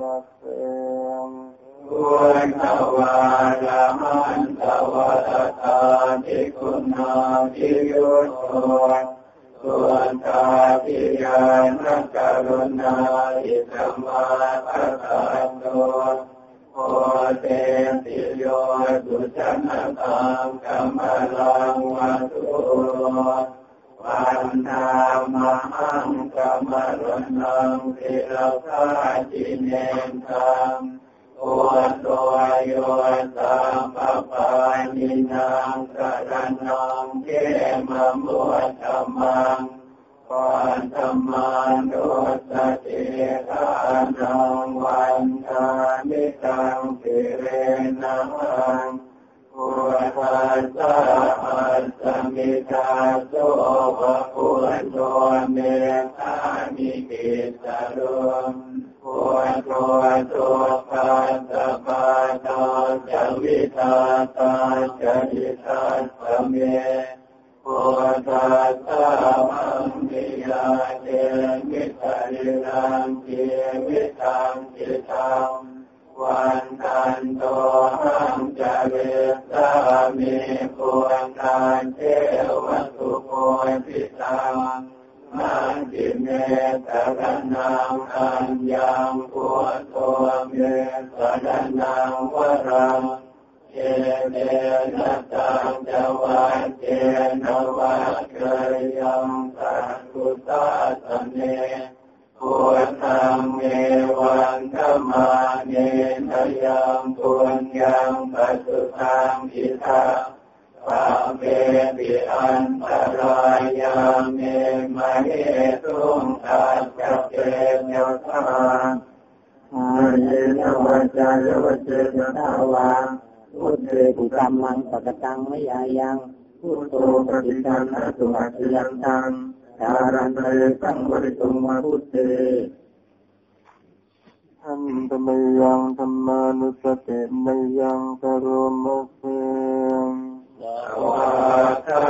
มเสงบุญตวารามันตวัตตาทิคุณนาทิยุตโตสุนตาทิยานักรุณาอิสัมมาทัตโตโอเตติโยสุจันตังกัมมลังวัตุโวันธรรมหังกรรมรนังเทระคาจิเนตังตัวตัวโยสัมปปานินังกรนังเทมมุตตมังปันธมานุสติทานังวันทานิตังสิเรนัง พุทธัสสะปัสสมิทาโสภะพุทโธเมตตานิเกตโล ตังไมยายังพุทโธปฏิจันนสุอัจยังตังสารันเตสังวริตุมาพุทเตอันตมยังธรรมานุสติมยังกโรมเสยาวาตา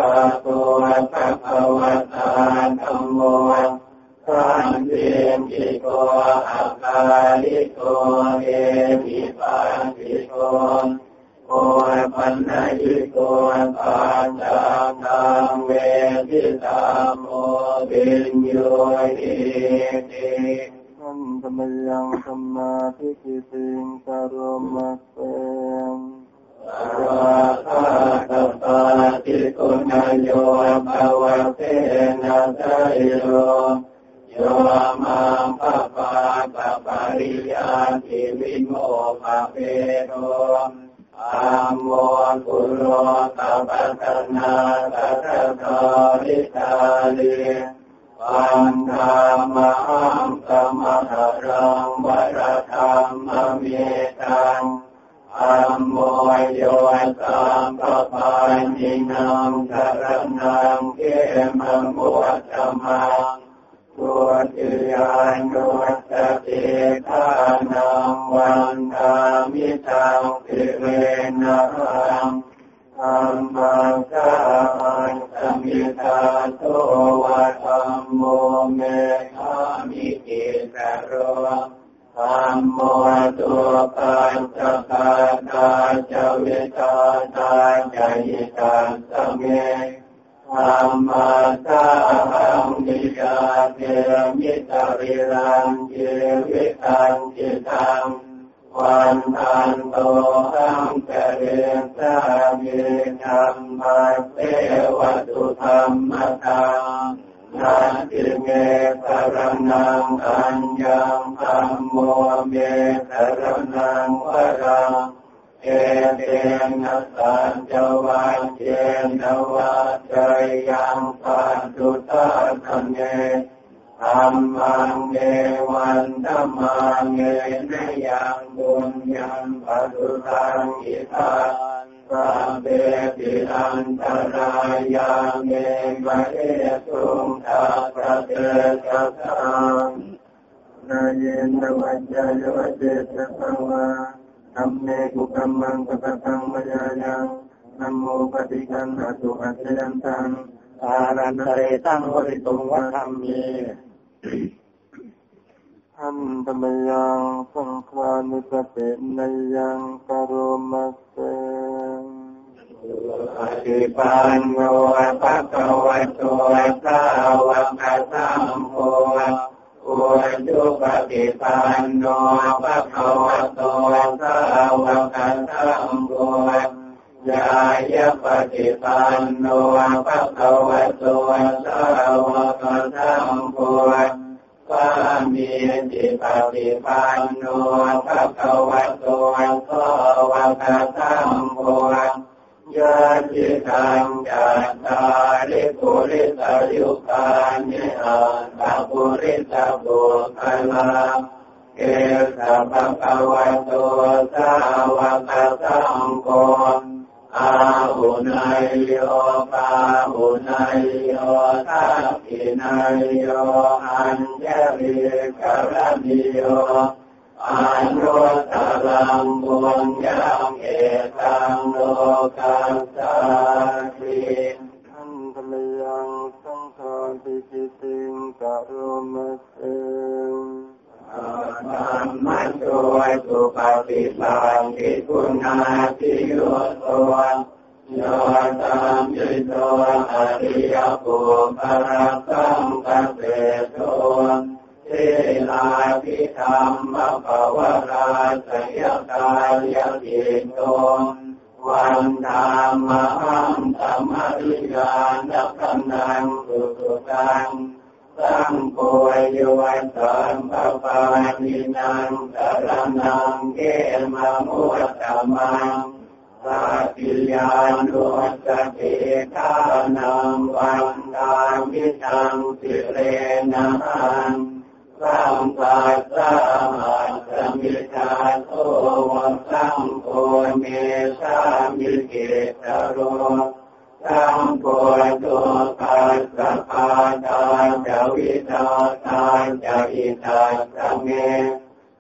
ตัวสัพวตาธรรมโมสันติยมิโกอัคคาลิโกเอมิปันติโก โอปัญญิโกปัญจตังเวทิตาโมปิญโยติติอันธรรมยังธรรมาทิกิติงกโรมะเสงราคาตปาติกุณโยภาวะเตนะไตโยโยมังปะปะปะปะริยาติวิโมภะเปโร อัมโมกุโรตัปัตนาตัตตาริตาลิปันธามหังสมะรังวรธรรมเมตังอัมโมโยตัมปปานินังสรนังเกมังวัตมัง ตุติยานโนสติทานังวันทามิตังปิเรนังธัมมังสาอันสมิตาโตวะธรรมโมเมฆามิกิสโรธรรมโมตัวปัญจกาตาจวิตาตาจยิตาสเม ธรรมะสาหังมิยาเทมิตาริรังเจวิตังจิตังวันทันโตหังเจเรสามิธรรมะเสวตุธรรมตังนาติเมสรนังอัญญังธรรมโมเมสรนังวรัง เอเตนะสัจจวัจเจนวัจจยังปัจจุตาธเมธรรมังเนวันธรรมังเนนยังบุญยังปัจจุตังอิทานสัพเพปิอันตรายาเมมะเอตุงทัพเตสัตังนายนวัจจายวัจเจสังวา ธรรมเมกุกัมมังปะตังมยายังนัมโมปฏิกันอสุอัจยันตังอารันเรตังวริตุวัฒรรมีอันตมยังสังฆานุสตินยังกโรมะเสอธิปันโนภะคะวะโตสาวกสัมโฆ อุจุปฏิปันโนภะคะวะโตสาวกสัมโฆยายะปฏิปันโนภะคะวะโตสาวกสัมโฆปามีจิปฏิปันโนภะคะวะโตสาวกสัมโฆ ยะจิตังจัตตาริปุริสายุคานิอัตตาปุริสาบุคลาเอสะภะคะวะโตสาวกสังโฆอาหุนายโยปาหุนายโยทักขินายโยอัญญริกรณิโย อานุตรังบุญยังเอตังโลกัสสาทิทันธมยังสังฆาติจิติงกโรมะเสธรรมะโวสุปฏิปันติคุณาติโยโตโยตัมยิโตอริยปุปะระสังกเสโตเทลาภิธรรมภาวราสยกายยิโตวันธรรมหังธรรมริยานักนังสุสุตังสังโฆโยสัมปปานินังสรนังเกมมุตตมังสัติยานุสติทานังวันตามิตังสิเรนัง สัมปัสสะหัสมิทาโตวัสังโฆเมสามิเกตโรสังโฆตุปัสสะปาตาจะอิทัสเม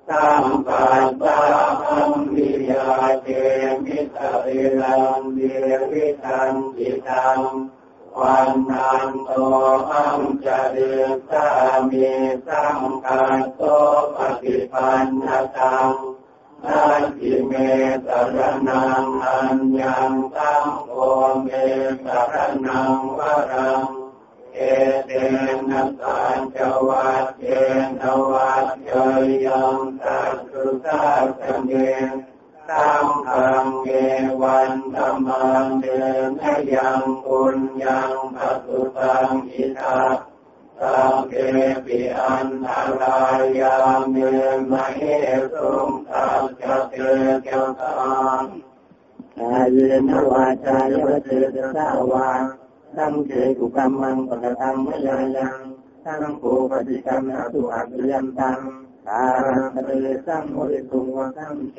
สัมปัสสะอัมวิยาเจมิตะเอลังเดวิตันจิตัง วันนันโตอังจะเดือสามีสังกัสโตปฏิปันนตังนาทิเมสรนังอัญญังตังโอเมสรนังวรังเอเตนะสัจจวัตเจนวัตเจยังตัสสุสัสเม ตัมขังเกวันธรรมังเดนยังปุญญังปัสสุตังอิทัสสังเกปิอันตรายาเมมเหสุงตัสจเตเกตังกายนวาจายวเตสาวาสังเกกุกรรมังปะตังมยายังสังโฆปฏิกรรมอสุอัตยันตังตารังเตสังโมริตุงวสังเก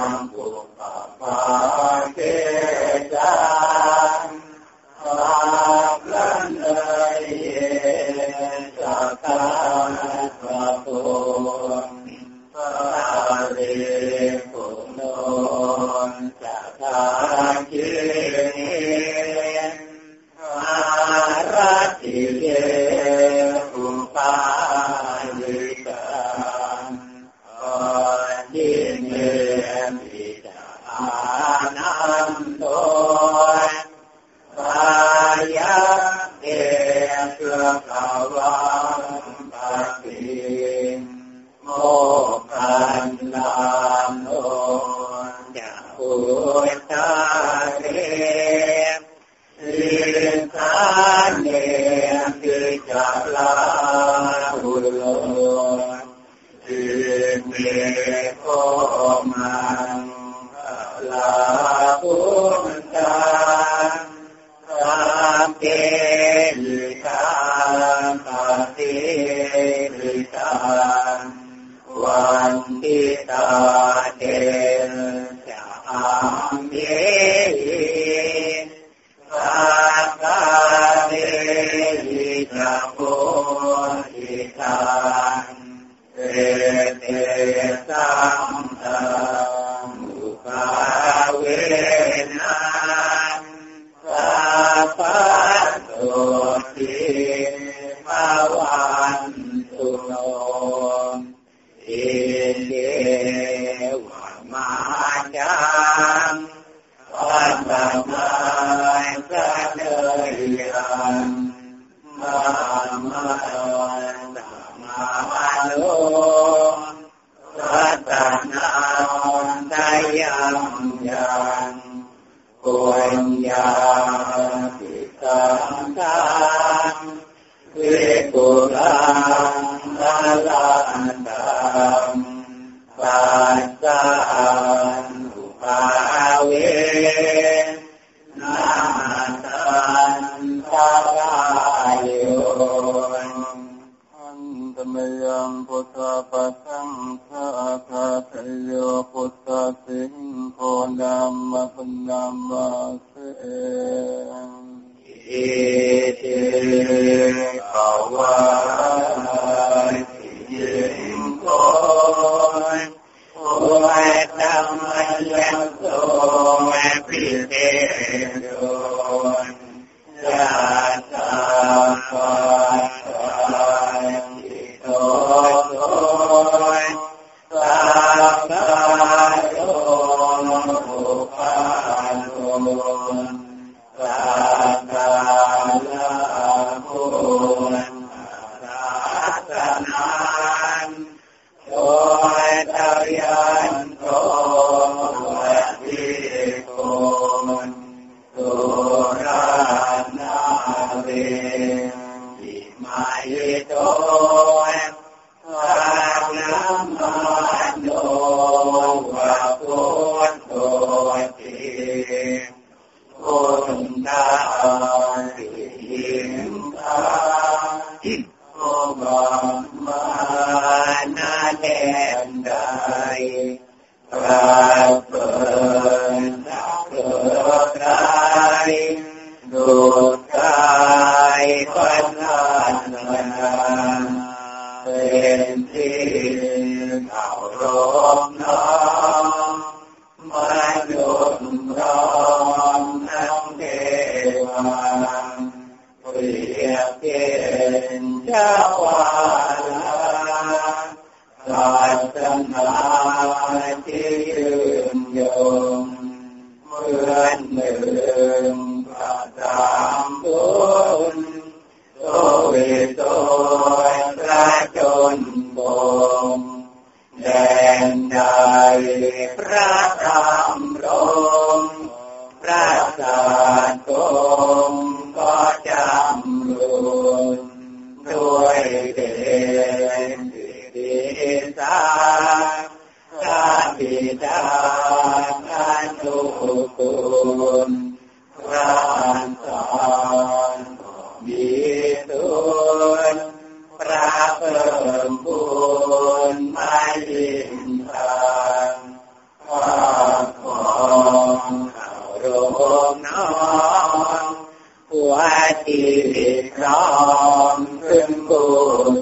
ะ ลาหุโลเอเม ปาโน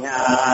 นา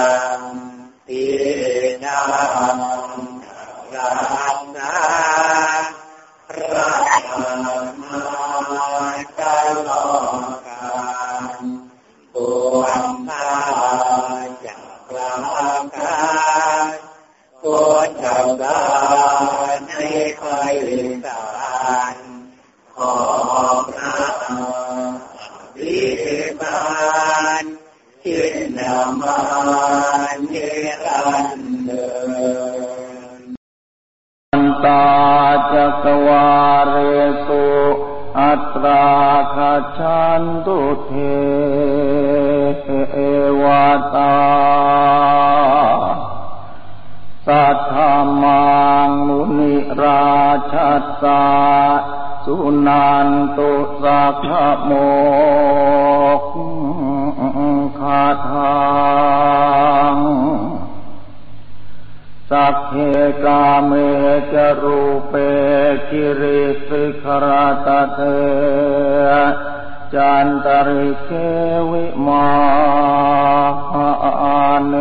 เทเอวตาสัทามังมุนิราชตาสุนันตุสักโมกคาทางสัเหกาเมจรูเปกิริสิกรตเต จันตริเกวิมาเน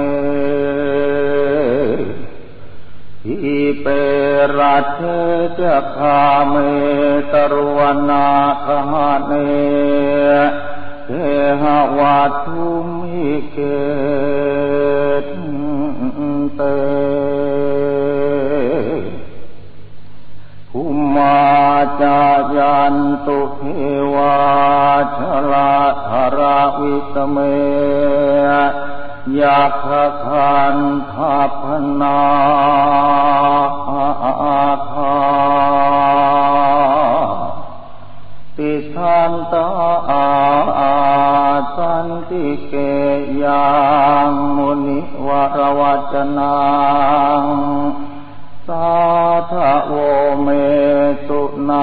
อิเปรัชเจคาเมตรวนาคาเนเทหวัตุมิเกตเต จายันตุเทวาชลาธราวิตเมยาคคันทาพนาอาคาติสันตาอาสันติเกยังมุนิวรวัจนั वो मे तो ना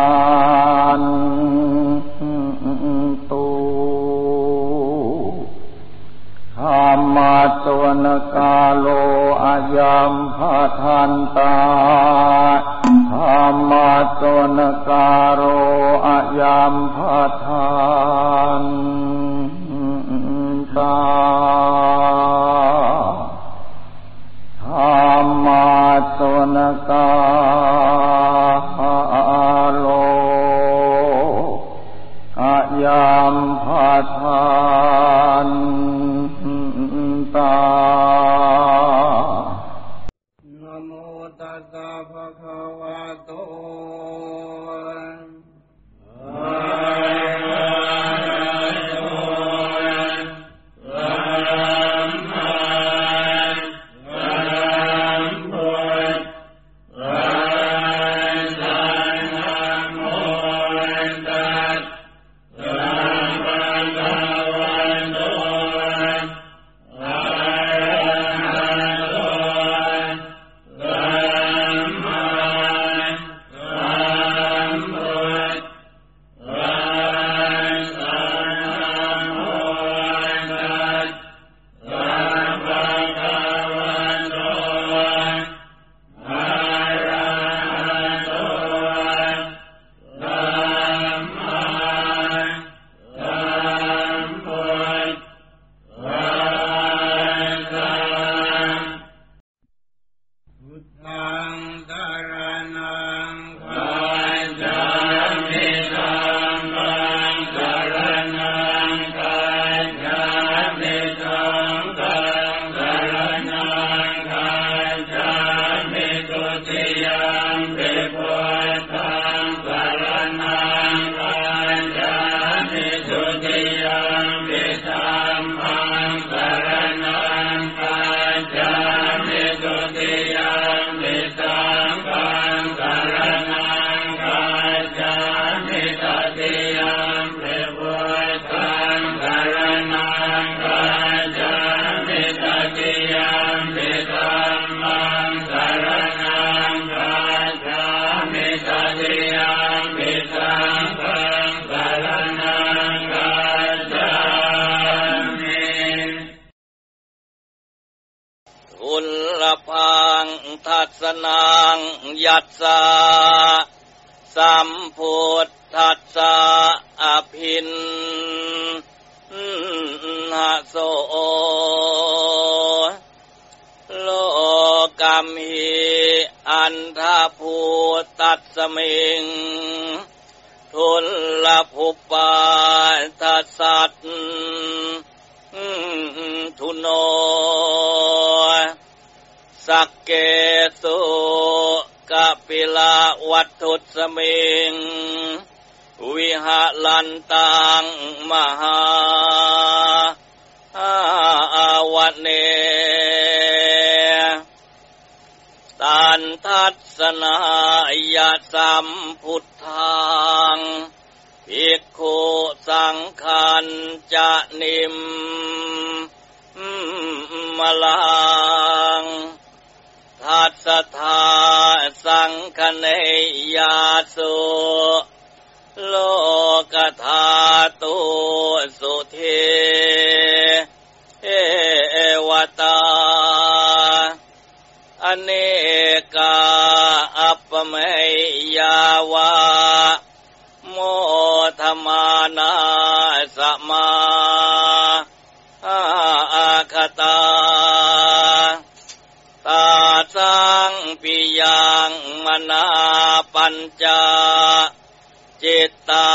สะสัมพุทธัสสะอภินหะโสโลกัมหิอันทาภูตัสมิง ทุลลภุปาทัสสัตทุโน สักเกสุ ปิลาวัตถุสเมงวิหาลันตังมหาอาวัเนตันทัศนายาสัมพุทธังอิกโคสังคันจะนิมมลัง อัสธาสังคเนยาสุโลกธาตุสุเทเอวตา อเนกาอัปเมยาวา โมธมานาสมา นาปัญจจิตตา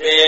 ปิ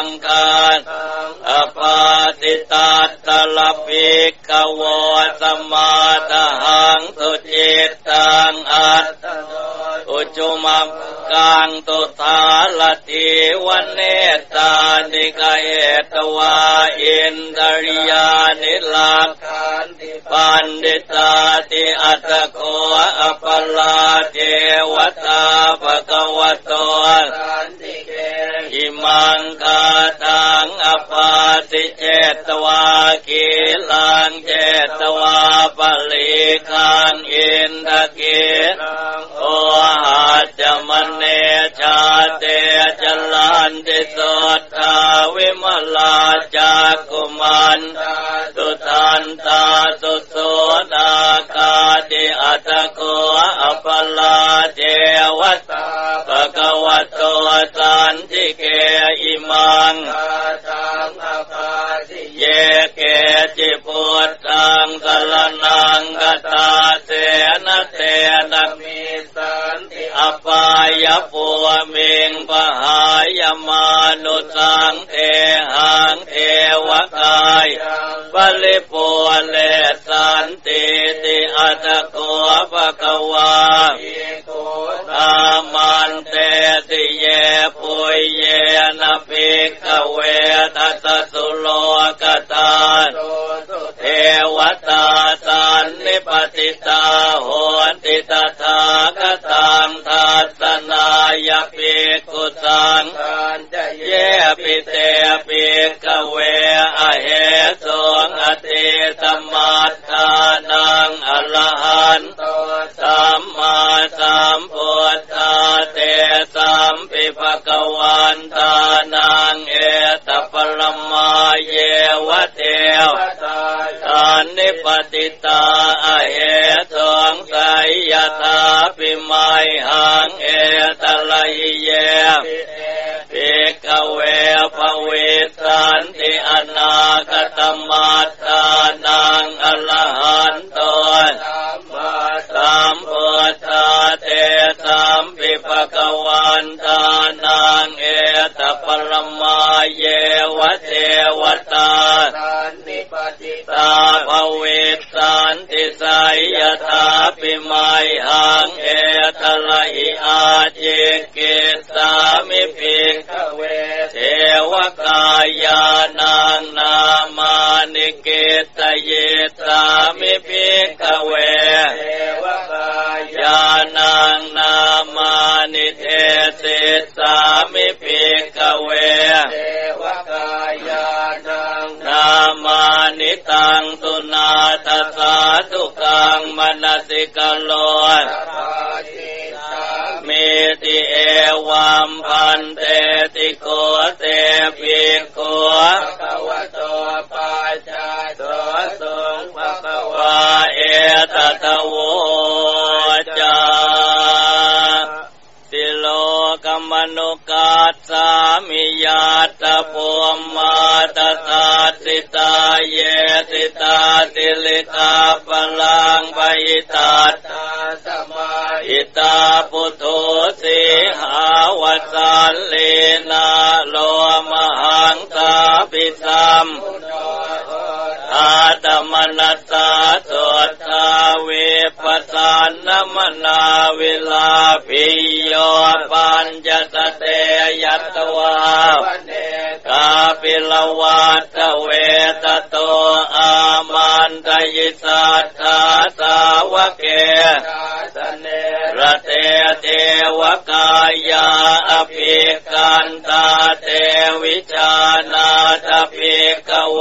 งกัน ปิกขว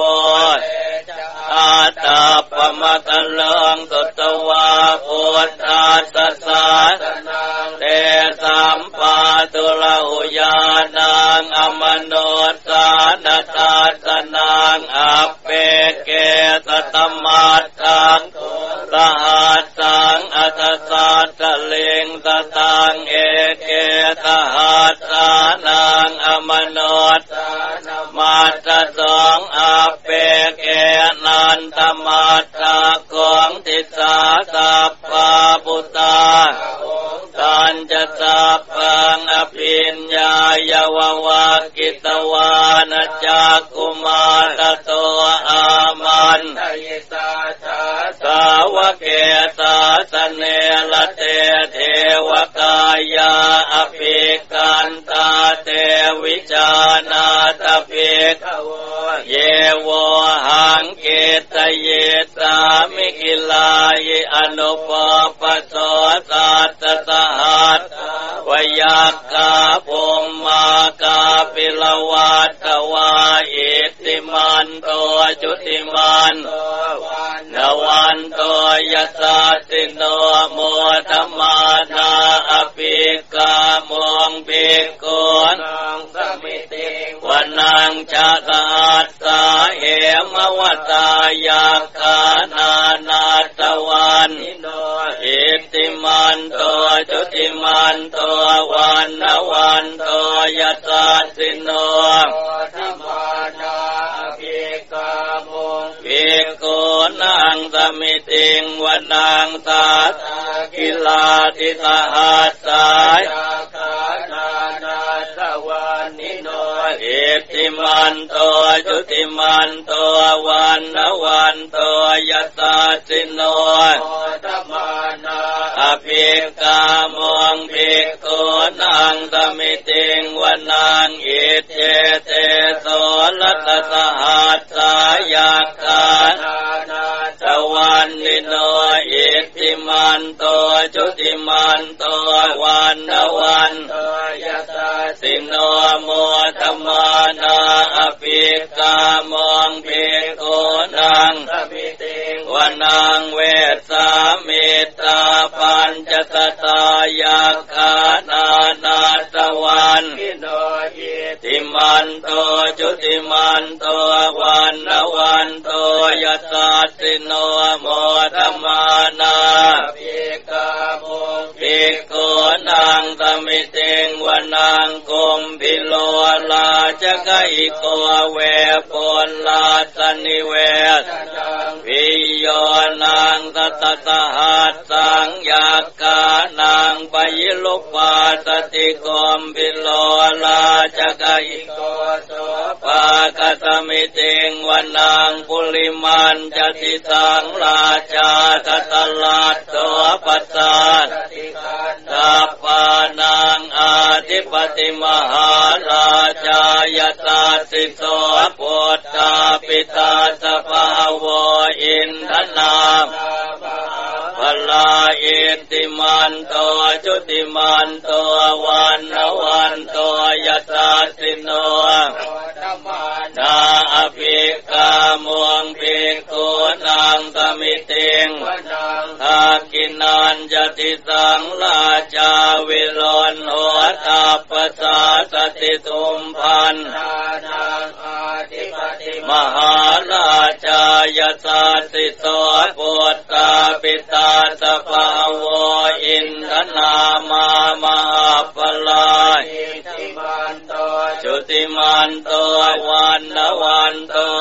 กามองภิกขุนังสมิติงวนนางอิเจ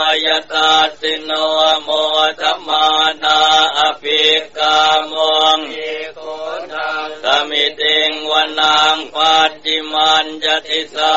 ายตาสิโนโมธมานาอภิกามงสมิติงวนางปัจจิมันจติสา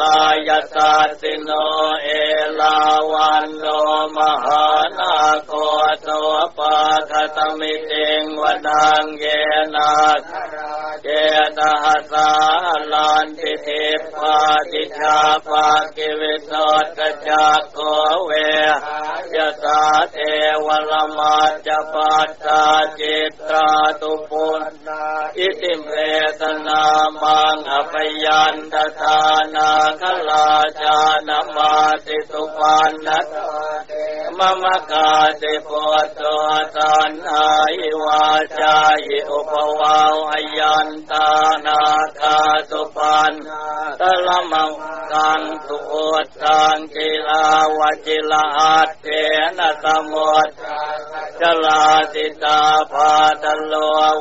ากายสัตติโนเอลาวันโนมหา โคโตปาคตมิติงวดังเยนาเจตหัสาลันติเทปาติชาปากิวิโสตจักโกเวยะสาเทวลมาจปัตตาจิตตาตุปุณอิติเมตนามังอภยันตทานาคลาจานมาติตุปันนัต มมกาติปุตโตตันหายวาจายิอุปวาวหยันตานาคาสุปันตะละมังกังสุโอตังกิลาวจิลาเทนะสมุต จลาติตาภาตโล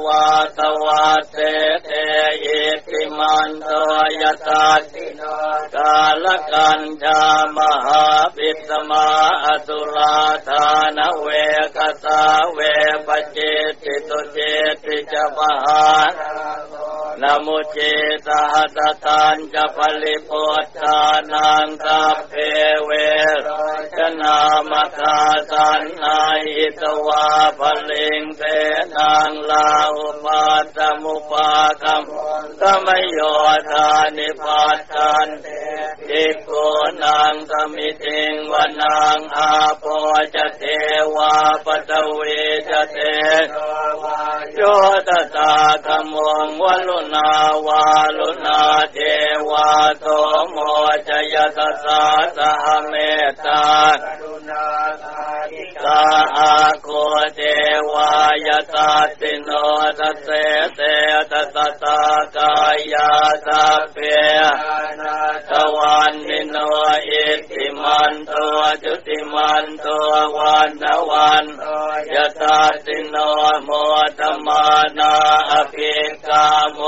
วาตวาเตเตอิติมันโตยตัสกาลกันชามหาปิสมาอสุลาธานเวกตาเวปเจติตุเจติจมหา นมุเจตาตตานจะปลิปุตตานังตัพเพเวชนามคาสันนาอิตวาภลิงเสนังลาอุปาตมุปาคัมตมโยธานิปัตตันติโกนังสมิติงวนังอาโปจะเทวาปตเวจะเตโยตตาคมงวลุนนาวาลุนาเทวาโตโมจยตสาสะเมตตาสาอาโคเทวายตาติโนตเสเตตตตากายาสัพเพตวันนิโนอิติมันโตจุติมันโตวันนวันยตาติโนโมตมานาอภิกาม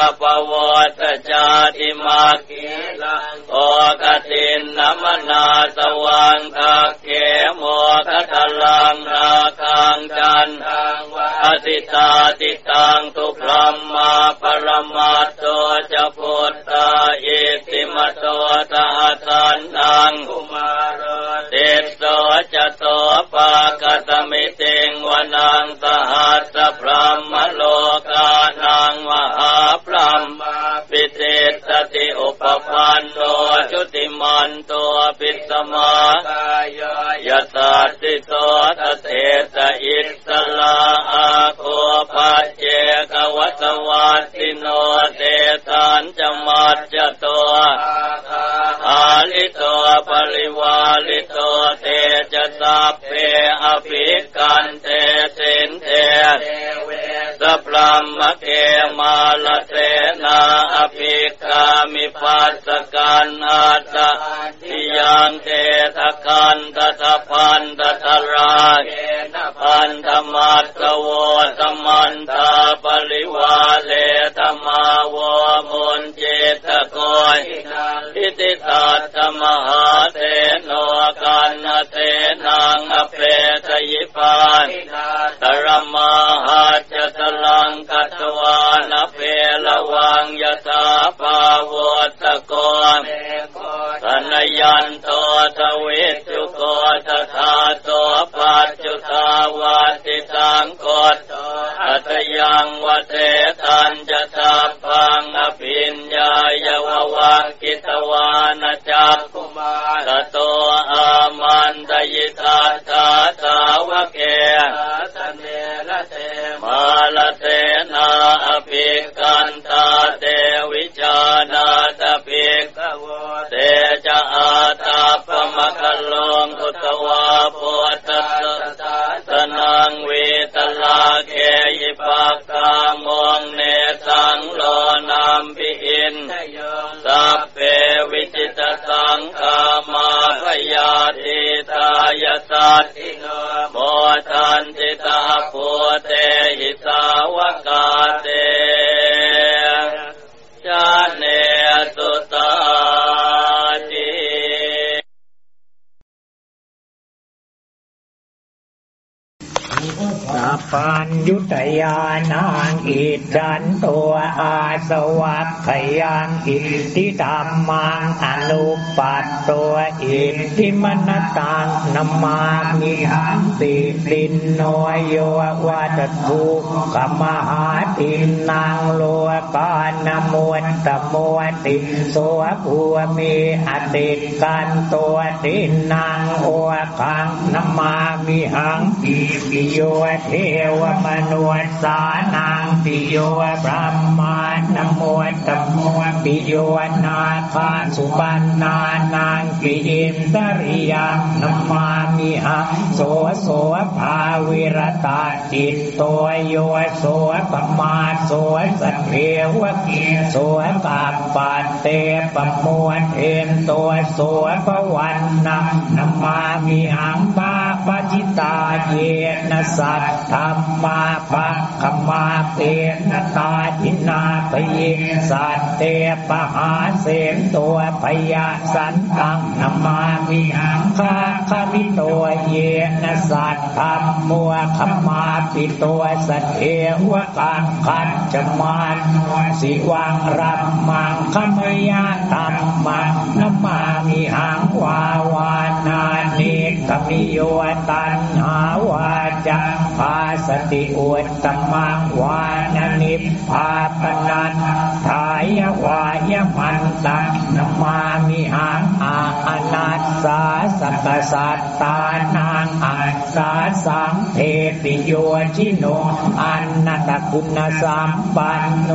ต that สวัคขยังอิทิธรรมังอนุปัตตัวอิทิมนตังนมามิหังติตินโนโยวัตถุกมหาตินางโลกานมวนตมวติโสภูมีอติกันตัวตินางโอคังนมามิหังอิปิโยเทวมนุษสานังปิโยพระมานโมตโมปิโยนาคาสุปันนานังปิอิมตริยังนมามิหังโสโสภาวิรตาจิตตัวโยโสปมาโสสัพเพวะกิโสกัปปัตเตปมวลเทนตัวโสปวันนังนมามิหังปาปจิตาเยนสัตธรรมาปะขมาเตนตาจินาปเยสัตเตปหาเสนตัวพยาสันตังนมามิหังคาคามิตัวเยนสัตธรรมมัวขมาปิตัวสัตเทวกังขันจมานสิวังรับมังขมยาตัมมังนมามิหังวาวานา ตมิโยตันหาวาจาภาสติอุตตมังวานนิพพาปนันทายวา นตังนมามิหังอาอนัสสาสักสัตตานังอาสาสังเทปิโยชิโนอันนตคุณสัมปันโน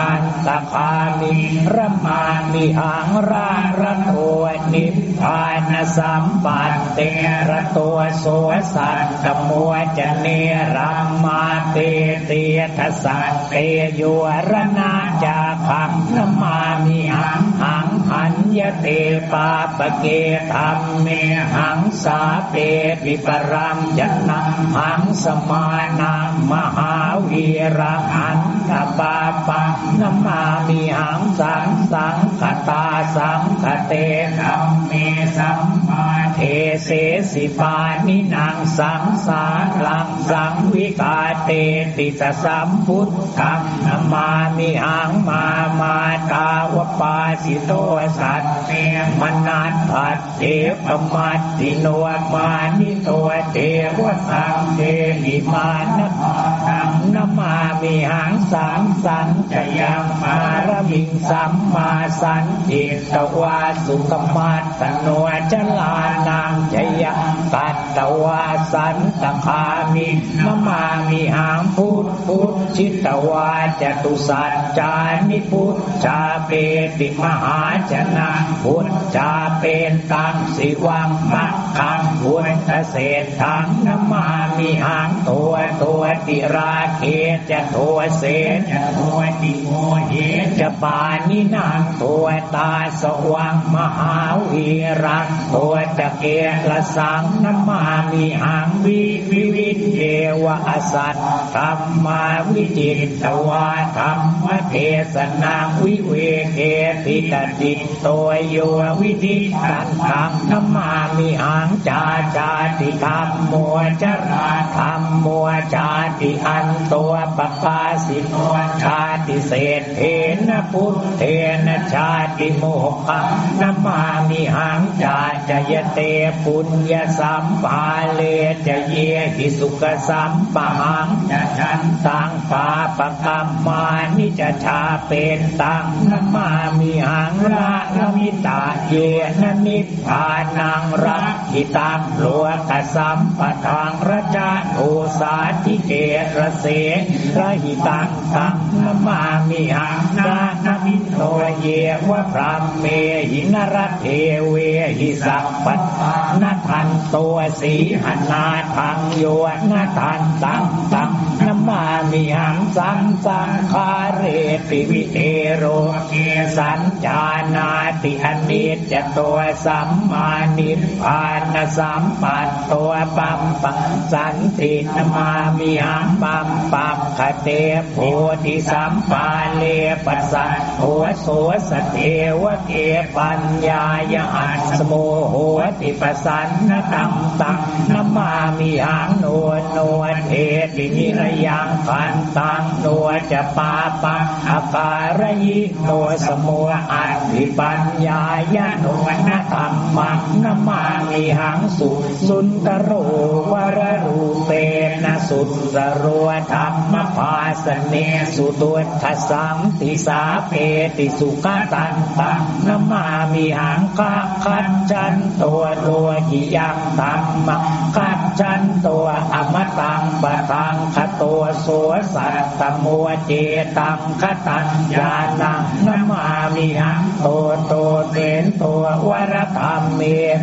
อันตคามิระมามิหังราระโตนิพพานสัมปัตเตระตัวโสสัตตมัวจะเนรัมมาเตเตทัสสะเตโยรนาจาคังนมามิหงหังหันยเตปาปเกธรรมเมหังสาเปปิปรัมจันนังหังสมานังมหาวีระหัน ตปาปังนมามิหังสังสังขตาสังขเตธรรมเมสัมมาเทเสสิปานินางสังสารังสังวิกาเตติสสัมพุทธังนมามิหังมามาตาวปาสิโตสัตเตมนัตถัดเทปมัตติโนมานิโตเทวสังเทหิมานนังนมามิหังสังสังจยังมารมิงสัมมาสันติตวาสุขมัตโนจลานังจยังตัตตวาสันตคามินมามิหังพุทธพุทธชิตวาจตุสัจจานิพุทธชาเปติมหาชนะพุทธชาเป็นตังสิวังมักขังพุทธเศษทังนมามิหังตัวตัวติราเกจะตัวเศจะตัวติโมเหจะปานินางตัวตาสว่างมหาวีรักตัวตะเกียละสังนมามิหังวิวิวิเทวอสัตธรรมาวิจิตตวาธรรมเทศนาวิเวเกติตติตัวโยวิธิตันธรรมนมามิหังจาจาติธรรมมัวจราธรรมมัวจาติอันตัวปปาสิโนชาติเศษเทนพุทเทนชาติโมกะนมามิหังจาจยเตปุญญสัมปาเลจะเยหิสุขสัมปะหังจะฉันตังปาปะกรรมานิจะชาเป็นตังนมามิหังระนมิตาเยนนิพพานังรักขิตังโลกสัมปทางระจาโอสาธิเกระเสระหิตังตังนมามิหังนานมิโตเยวะพรามเมหินรเทเวหิสัพปันาทันตัวสีหนาทังโยนาทันตังตังนมามิหังสังสังคาเรติวิเทโรเกสัญจานาติอนิจจตัวสัมมานิพานสัมปัตตัวปัมปัสันตินมามิหังปัมปัมคเตโพธิสัมปาเลปัสสะโหโสสเทวเกปัญญายอัสโมโหติปสันนตัมตังนมามิหังโนโนเทตินิรยังพันตังโนจะปาปังอาการยิโนสมุอัติปัญญายโนนธรรมังนมามิหังสุสุนตโรวรรูเปนะสุตโรธรรมภาสเนสุตุทัสสังติสาเปติสุขตันตังนมามิหังกะขันจันตัวโลหิยังธรรมขันจันตัวอมตังปะตังขตัวสัวสัตตมัวเจตังขตัญญาตังนมามิหังตัวตัวเตนตัววรธรรมเม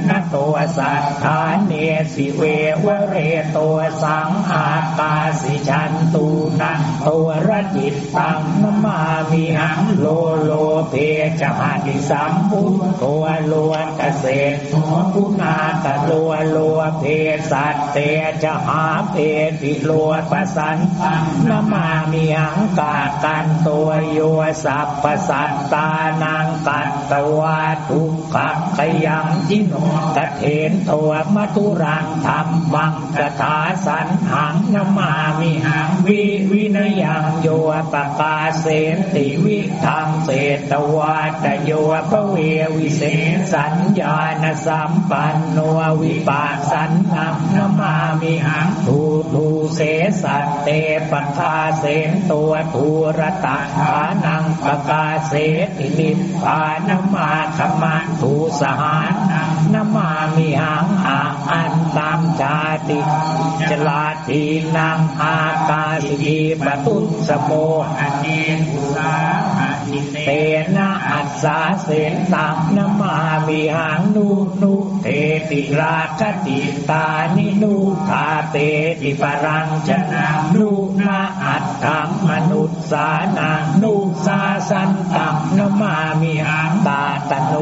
นตัวสัทธาเนสิเววเรตัวสังอาตาสิชันตูนัตัวรจิตตังนมามิหังโลโลเทจะหาดิสัมพุทตัวลวเกษตรตัวพุนาตตัวลวเพสัตเตจะหาเพติโลปสันตังนมามิหังกากันตัวโยสัพปสัตตานังกัตตวาทุกขกยังจิโนกเถนตัวมัทุรังธรรมบังกถาสันหังนมามิหังวิวินยังโยปกาเสนติวิธรรมเศตวาตโยปเววิเศษสัญญาณสัมปันโนวิปัสสันนังนมามิหังทูทูเสสัตเตปทาเสนตัวทูรตาานังปกาเสตินิพพานมาขมาทูสหานังนมามิหัง อาอันตามชาติจลาทีนังอากาสิปตุสโมอันเนกุสาเตนะอัสสาเสนตังนมามิหังนุนุเทติราคติตานินุทาเตติปรังชนะนุนาอัตถังมนุษสานังนุ สาสันตังนมามิหังตาตโน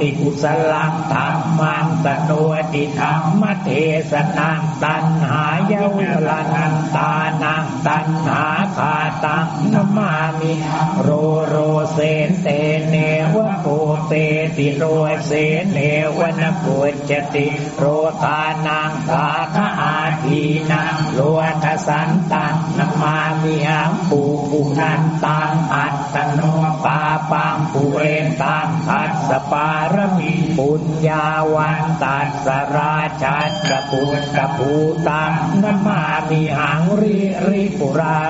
ติกุสลังธรรมังตโนติธรรมเทสนังตันหายาวลานันตานังตันหาคาตังนมามิโรโรเสนเตเนวะโกเตติโรเสนเนวะนโกจติโรกานังตาคา ทีนังโลทสันตังนมามิหังปูปุนันตังอัตตโนปาปังปุเรนตังอัสสปารมีปุญญาวันตัสราชัตปุตตภูตังนมามิหังริริปุรา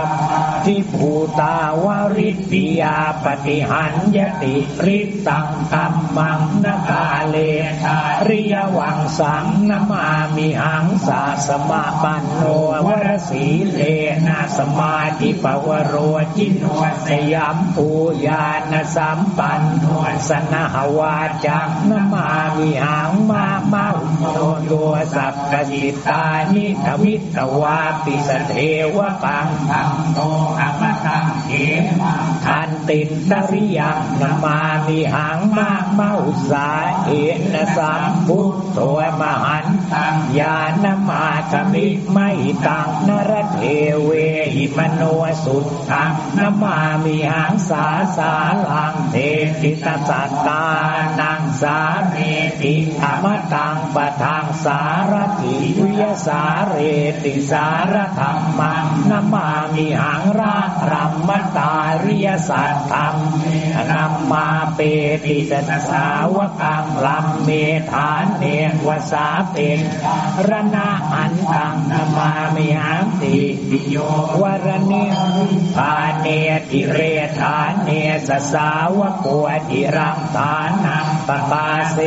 ทิภูตาวริปิยาปฏิหันยติริตังตัมมังนกาเลชาริยวังสังนมามิหังสาสมาปันโนวรสีเลนะสมาธิปวโรจินวสยามปูญาณสัมปันโนสนหวาจังนมามิหังมามาโนโยสัพพจิตานิทวิตวาปิสเทวปังธัมโตอมตัง เขมังทันตินริยังนมามิหังมาเมาสาเอนสัมพุทโธมหันตังญาณมาคมิไม่ตังนรเทเวหิมโนสุตตังนมามิหังสาสาลังเทติตสัตตานังสาเมติธรรมตังปะทังสารติวิยสาเรติสารธรรมังนมามิหังรารัมมตาริยสัตธรรมนัมาเปติสนสาวกังลัมเมฐานเนวสาเป็นรณะอันตังนมามิหังติปิโยวรณิทาเนติเรฐานเนสสาวกวติรังฐานังปปาเส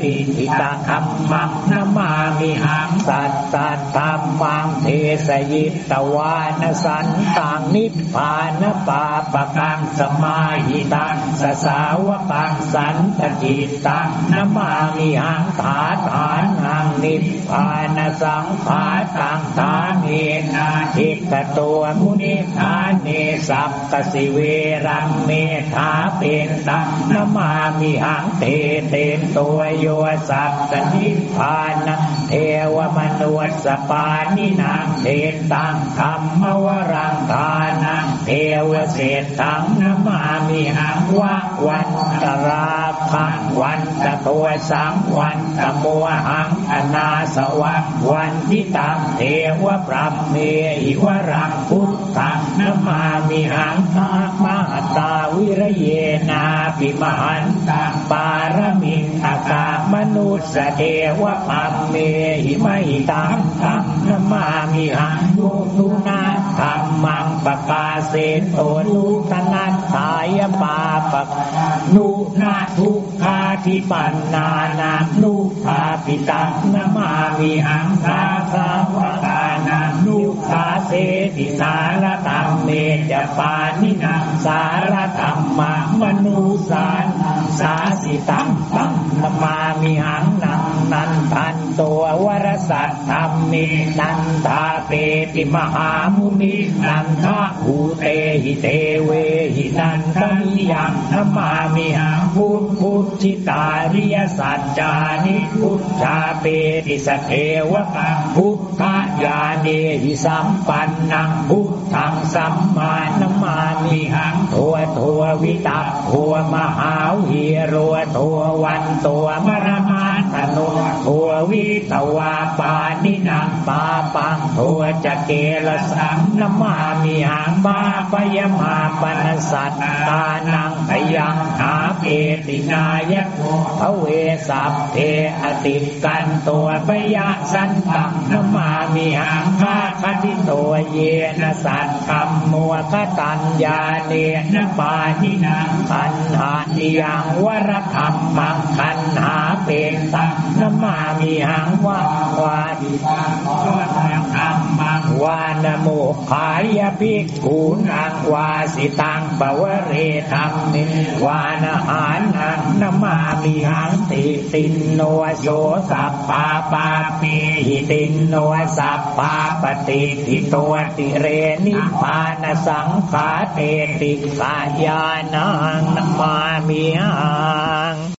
ติทิตาคัมมังนมามิหังสัตตธรรมังเทสยิตวานสันตังนิพพานปาปะกังสมาหิตังสสาวกังสันตจิตตังนมามิหังถาฐานหังนิพพานสังขาตังทานเนนาทิกตัวมุนิทานเนสัพกสิเวรังเมธาเป็นตังนมามิหังเตเตนตัวโยสัพสนิพพานเทวมนุษสปานินางเทนตังธรรมวรังทานังเทวเศษทังนมามิหังวะวันตราพังวันตะตัวสังวันตะมัวหังอนาสวังวันทิตังเทวพรหมเมหิวรังพุทธังนมามิหังมามหตาวิระเยนาปิมหันตังปารมินอากามนุสเทวพรหมเมหิมตังตัง นมามิหังนุนุนาธรรมังปกาเสโตนุตนัตถายปาปะนุนาทุกขาทิปันนานานุภาปิตังนมามิหังคาสาวกานานุขาเสติสารตัมเมจปานินังสารตัมมามนุสานสาสิตังตังนมามิหังนัง นันทันตัววรสัตธรรมเมนันทาเปติมหามุนินันทาหูเตหิเตเวหินันทมิยังนมามิหังพุทพุทธิตาริยสัจจานิพุทธาเปติสเทวะกังพุทธญาเนหิสัมปันนังพุทธังสัมมานมามิหังทัวทัววิตาทัวมหาวิโรทัววันตัวมรมาตโนทั วิตวาปานินังปาปังทัวจะเกลสังนมามิหังมาปยมาปนสัตตานังพยังหาเปตินายะพระเวสัพเทอติกันตัวปยะสันตังนมามิหังคาคติตัวเยนสัตกรรมมัวคตัญญาเนนปาทินังขันหานิยังวรธรรมมังขันหาเป็นตังนมามิหังวาวาดิตังวรธรรมมังวานโมขายภิกขุนังวาสิตังปวเรธรรมนิวานหานังนมามิหังติตินโนโยสัพปาปาปีหิตินโนสัพปาปฏิทิตัวติเรนิพานสังขาเตติกายานังนมามิหัง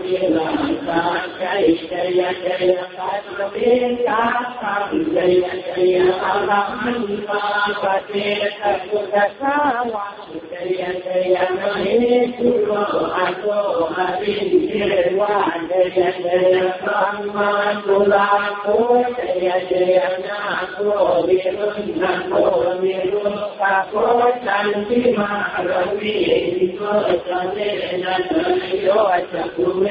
าสุ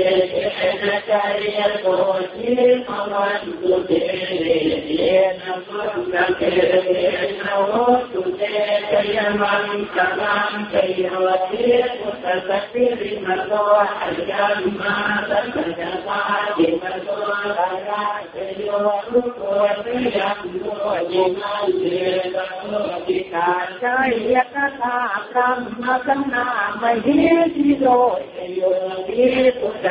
ಕಾಯಕಾ ಬ್ರಹ್ಮ ಮಹೇಶಿ ಲೋಕೋ ಪುಷ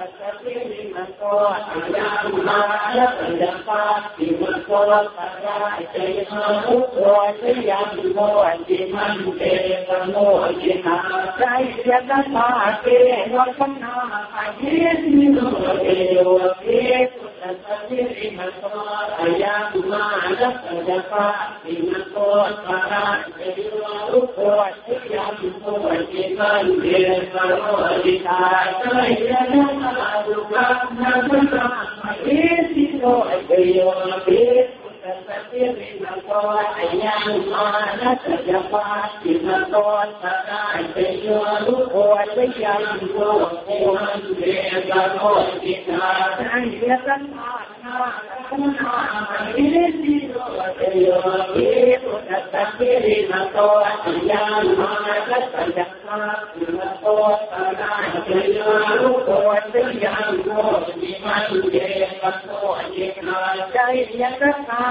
าติมโตกายะเตโยรุโกเตยัมโมยิมังเตตะโมติกาใจยะตถาติสังนามหิติโลเต โยติ สัพเพมันโตอายังมาละปัญญาปาติมันโตปะราเจมาอุโตเสยังโมจิมันเตตโมจินาใจยะตถาเตวัฒนาอาเยสิโนเอวะเตสัพเพมันโตอายังมาละปัญญาปาติมันโตปะราเจมาอุโตเสยังโมจิมันเตตโมจินาใจยะตถา Thank you. ยังโมติมันเยปัสโตเยนาใจยังรักษาสัพพังก็สนามาเยติโนเตยังตัวโพธิยาโมเลอายานามันจิวัตโนเยวันสวังวิเดโยโหอิตยาเยยมันทะ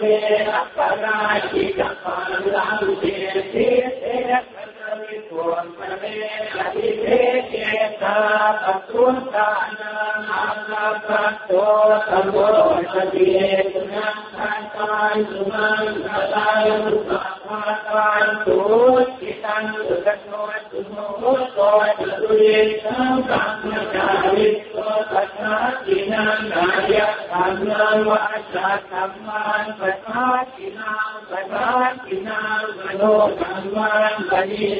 เลอัปราชิกปังลังเตเต เตวิตวมปะเมอภิเทเกตาปตุนตานานานาปัตโตสัมโพสติเอตุนังทันตานสุมังคลายสุขมาตานตุจิตังสุขโนสุโมโตตุเยสังสัมมาจาริโตปัสนาจินังนายะธรรมังวาจาธรรมันปัสนาจินังปัสนาจินังมโนธรรมันปฏิทิเตนะกะจินาปัสนาจิ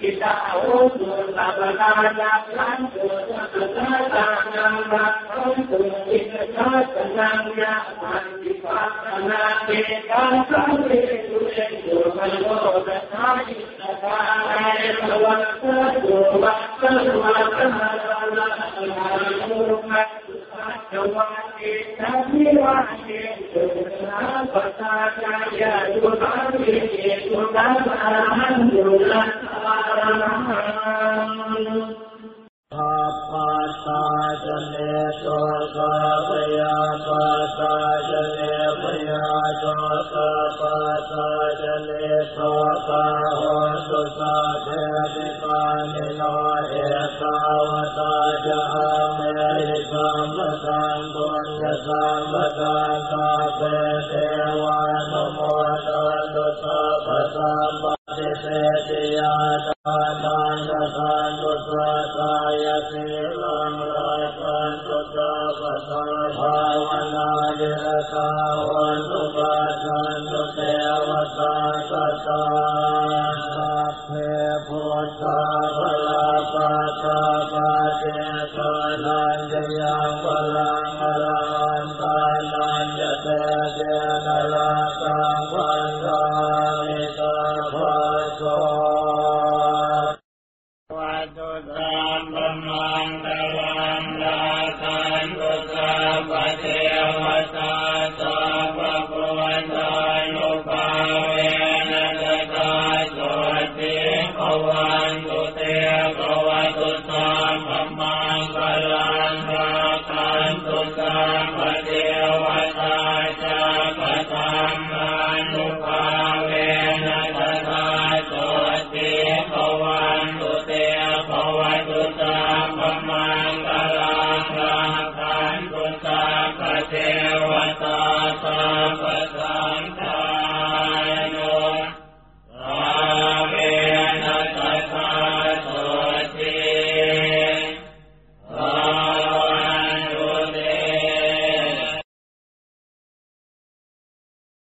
kita untuk sabana dan untuk kita tenangnya antipatana kita sampai tulen bermelo dan hari sekarang waktu waktu waktu Alhamdulillah ปาตาจเนโสกาป โสกาปัสสะจะเลโสกาโหตุสาเทปิกานิโนเอตาวตาจะอาเมริสัมปทังบุญญาสัมปทังตาเปเทวานุโมตันตุสัพพสัมปติเตติยาตานันตสันตุสัตายสิลังรักันตุสัพพสัมภาวนาเยตาวันตุปั สสั น